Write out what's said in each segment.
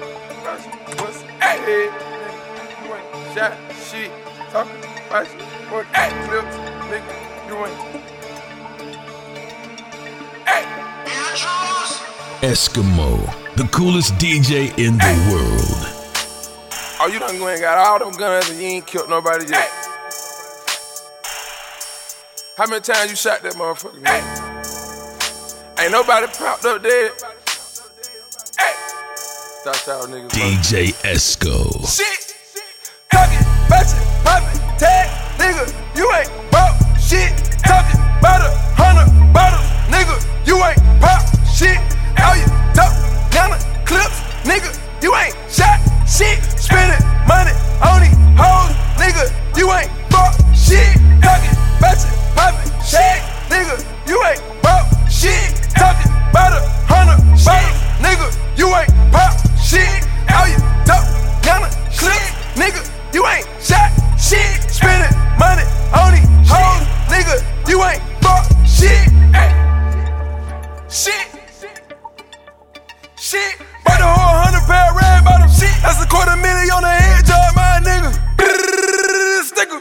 talking about what's hey, you ain't shot shit, talking about what hey, clips, nigga, you ain't. Eskimo, the coolest DJ in the hey. world. Oh, you done go and got all them guns and you ain't killed nobody yet. Hey. How many times you shot that motherfucker? Hey. Ain't nobody popped up dead. Hey. Stop y'all niggas. DJ Esco. Shit. Talking, batching, popping, tag, nigga, you ain't bought shit. That's a quarter million on the head job, my nigga. Sticker.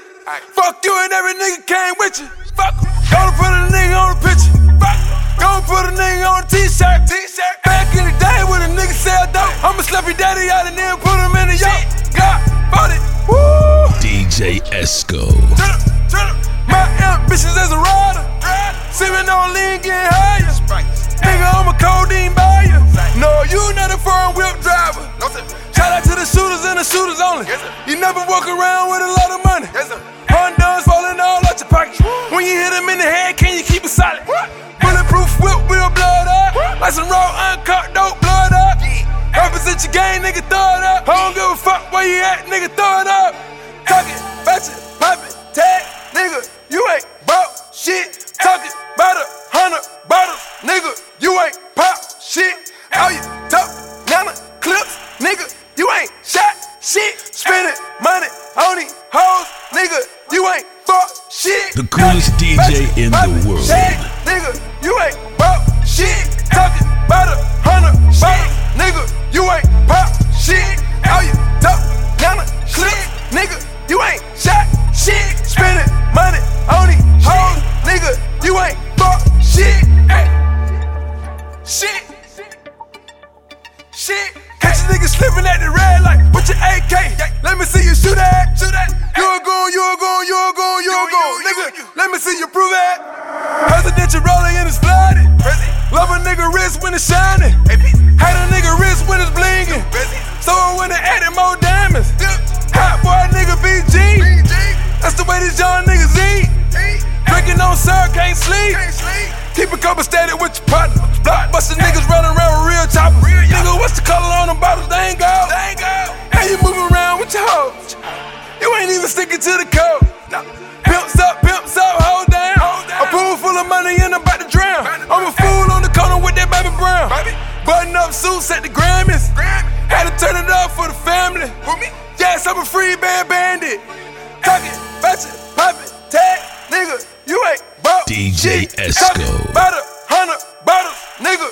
Fuck you and every nigga came with you. Fuck. Go to put a nigga on the picture. Fuck. Go put a nigga on a t-shirt. T-shirt. Back in the day when a nigga sell dope, I'ma slap your daddy out and then put him in the yacht. Got bought it. Woo. DJ Esco. Turn up, turn up. My ambitions as a rider. Sipping on lean, getting higher. Like some raw, uncut dope, blood up. Represent your game, nigga, throw it up. I don't give a fuck where you at, nigga, throw it up. Talking, batching, popping, tag, nigga, you ain't bought shit. Talking about a hundred bottles, nigga, you ain't pop shit. All you talk, nana clips, nigga, you ain't shot shit. Spending money on these hoes, nigga, you ain't fuck shit. The coolest DJ in the world. tag, nigga, you ain't bought shit. About a hundred bottles, nigga, you ain't pop shit. All you talk, nana clips, nigga, you ain't shot shit. Spending money on these hoes, nigga, you ain't fuck shit. Ay. Shit. Shit. Catch a nigga slipping at the red light with your AK. Let me see you shoot that. Shoot that. You a goon, you a goon, you a goon, you a goon. Nigga, let me see you prove that. A nigga wrist when it's shining. Hate a nigga wrist when it's blinging. So when it added more diamonds. Hot boy nigga BG. That's the way these young niggas eat. Drinking on syrup, can't sleep. Keep a couple steady with your partner. Blockbuster niggas running around with real choppers. Nigga, what's the color on them bottles? They ain't gold. How you moving around with your hoes? You ain't even sticking to the code. Pimps up, pimps up, hold down. A pool full of money DJ. Esco. Talking about a hundred bottles, nigga,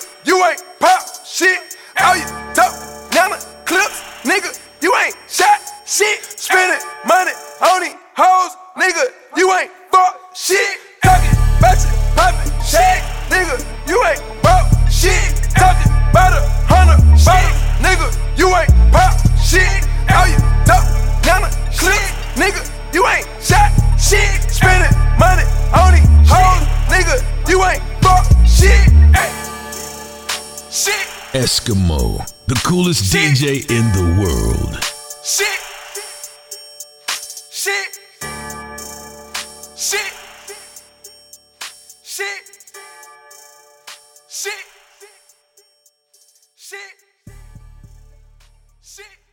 Eskimo, the coolest Shit. DJ in the world. Shit. Shit. Shit. Shit. Shit. Shit. Shit.